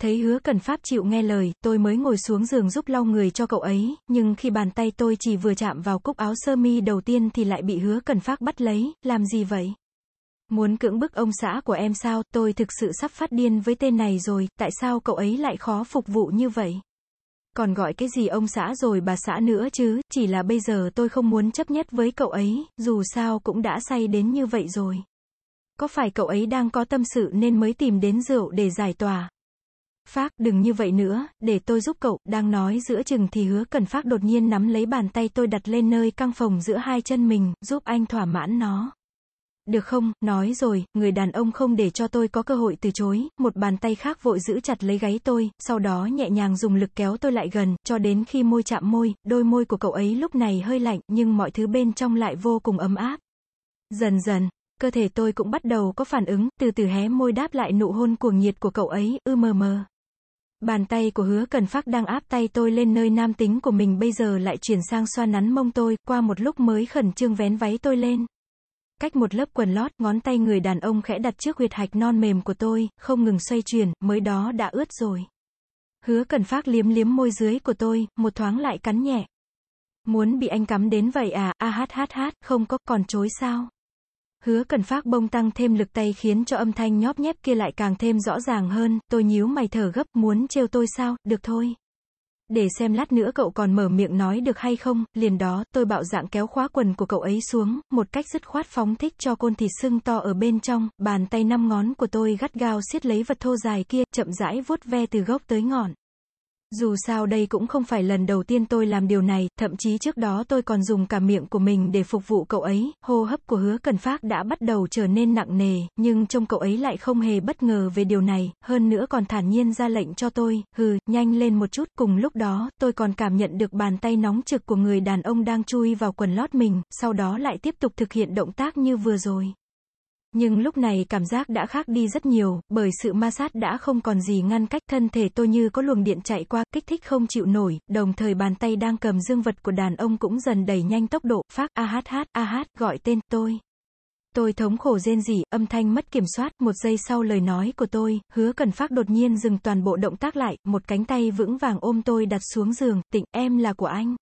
thấy hứa cần pháp chịu nghe lời, tôi mới ngồi xuống giường giúp lau người cho cậu ấy, nhưng khi bàn tay tôi chỉ vừa chạm vào cúc áo sơ mi đầu tiên thì lại bị hứa cần pháp bắt lấy, làm gì vậy? Muốn cưỡng bức ông xã của em sao, tôi thực sự sắp phát điên với tên này rồi, tại sao cậu ấy lại khó phục vụ như vậy? Còn gọi cái gì ông xã rồi bà xã nữa chứ, chỉ là bây giờ tôi không muốn chấp nhất với cậu ấy, dù sao cũng đã say đến như vậy rồi. Có phải cậu ấy đang có tâm sự nên mới tìm đến rượu để giải tỏa? Phác, đừng như vậy nữa, để tôi giúp cậu, đang nói giữa chừng thì hứa cần Phác đột nhiên nắm lấy bàn tay tôi đặt lên nơi căng phòng giữa hai chân mình, giúp anh thỏa mãn nó. Được không, nói rồi, người đàn ông không để cho tôi có cơ hội từ chối, một bàn tay khác vội giữ chặt lấy gáy tôi, sau đó nhẹ nhàng dùng lực kéo tôi lại gần, cho đến khi môi chạm môi, đôi môi của cậu ấy lúc này hơi lạnh, nhưng mọi thứ bên trong lại vô cùng ấm áp. Dần dần, cơ thể tôi cũng bắt đầu có phản ứng, từ từ hé môi đáp lại nụ hôn cuồng nhiệt của cậu ấy, ư mờ mờ. Bàn tay của hứa cần phát đang áp tay tôi lên nơi nam tính của mình bây giờ lại chuyển sang xoa nắn mông tôi, qua một lúc mới khẩn trương vén váy tôi lên. Cách một lớp quần lót, ngón tay người đàn ông khẽ đặt trước huyệt hạch non mềm của tôi, không ngừng xoay chuyển, mới đó đã ướt rồi. Hứa cần phát liếm liếm môi dưới của tôi, một thoáng lại cắn nhẹ. Muốn bị anh cắm đến vậy à, a hát hát hát, không có, còn chối sao? Hứa cần phát bông tăng thêm lực tay khiến cho âm thanh nhóp nhép kia lại càng thêm rõ ràng hơn, tôi nhíu mày thở gấp, muốn trêu tôi sao, được thôi. Để xem lát nữa cậu còn mở miệng nói được hay không, liền đó, tôi bạo dạng kéo khóa quần của cậu ấy xuống, một cách dứt khoát phóng thích cho côn thịt sưng to ở bên trong, bàn tay năm ngón của tôi gắt gao siết lấy vật thô dài kia, chậm rãi vuốt ve từ gốc tới ngọn. Dù sao đây cũng không phải lần đầu tiên tôi làm điều này, thậm chí trước đó tôi còn dùng cả miệng của mình để phục vụ cậu ấy, hô hấp của hứa cần phát đã bắt đầu trở nên nặng nề, nhưng trông cậu ấy lại không hề bất ngờ về điều này, hơn nữa còn thản nhiên ra lệnh cho tôi, hừ, nhanh lên một chút, cùng lúc đó, tôi còn cảm nhận được bàn tay nóng trực của người đàn ông đang chui vào quần lót mình, sau đó lại tiếp tục thực hiện động tác như vừa rồi. Nhưng lúc này cảm giác đã khác đi rất nhiều, bởi sự ma sát đã không còn gì ngăn cách thân thể tôi như có luồng điện chạy qua, kích thích không chịu nổi, đồng thời bàn tay đang cầm dương vật của đàn ông cũng dần đẩy nhanh tốc độ, phát a hát hát, a hát, gọi tên, tôi. Tôi thống khổ rên rỉ, âm thanh mất kiểm soát, một giây sau lời nói của tôi, hứa cần phát đột nhiên dừng toàn bộ động tác lại, một cánh tay vững vàng ôm tôi đặt xuống giường, tịnh, em là của anh.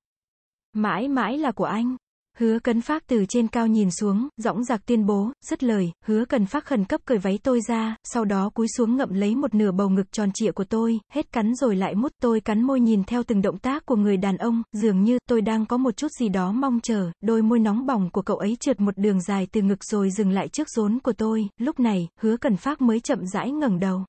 Mãi mãi là của anh. Hứa cấn phát từ trên cao nhìn xuống, dõng dạc tuyên bố, dứt lời, hứa cần phát khẩn cấp cởi váy tôi ra, sau đó cúi xuống ngậm lấy một nửa bầu ngực tròn trịa của tôi, hết cắn rồi lại mút tôi cắn môi nhìn theo từng động tác của người đàn ông, dường như tôi đang có một chút gì đó mong chờ, đôi môi nóng bỏng của cậu ấy trượt một đường dài từ ngực rồi dừng lại trước rốn của tôi, lúc này, hứa cần phát mới chậm rãi ngẩng đầu.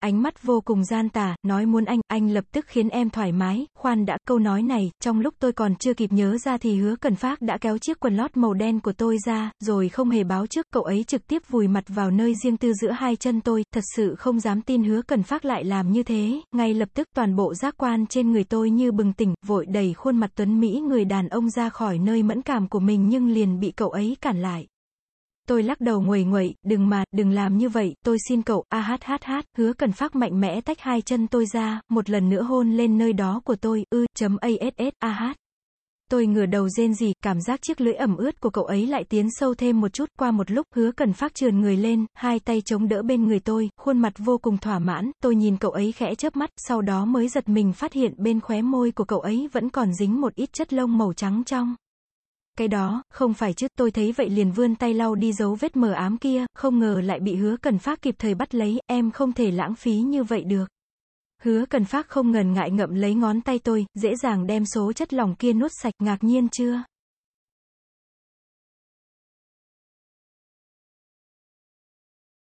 Ánh mắt vô cùng gian tà, nói muốn anh, anh lập tức khiến em thoải mái, khoan đã, câu nói này, trong lúc tôi còn chưa kịp nhớ ra thì hứa cần phát đã kéo chiếc quần lót màu đen của tôi ra, rồi không hề báo trước, cậu ấy trực tiếp vùi mặt vào nơi riêng tư giữa hai chân tôi, thật sự không dám tin hứa cần phát lại làm như thế, ngay lập tức toàn bộ giác quan trên người tôi như bừng tỉnh, vội đẩy khuôn mặt tuấn Mỹ người đàn ông ra khỏi nơi mẫn cảm của mình nhưng liền bị cậu ấy cản lại. Tôi lắc đầu nguầy nguậy, đừng mà, đừng làm như vậy, tôi xin cậu, a hát hát hát, hứa cần phát mạnh mẽ tách hai chân tôi ra, một lần nữa hôn lên nơi đó của tôi, ư, chấm ass, a hát. Tôi ngửa đầu rên gì, cảm giác chiếc lưỡi ẩm ướt của cậu ấy lại tiến sâu thêm một chút, qua một lúc, hứa cần phát trườn người lên, hai tay chống đỡ bên người tôi, khuôn mặt vô cùng thỏa mãn, tôi nhìn cậu ấy khẽ chớp mắt, sau đó mới giật mình phát hiện bên khóe môi của cậu ấy vẫn còn dính một ít chất lông màu trắng trong. Cái đó, không phải chứ, tôi thấy vậy liền vươn tay lau đi dấu vết mờ ám kia, không ngờ lại bị hứa cần phát kịp thời bắt lấy, em không thể lãng phí như vậy được. Hứa cần phát không ngần ngại ngậm lấy ngón tay tôi, dễ dàng đem số chất lỏng kia nuốt sạch, ngạc nhiên chưa?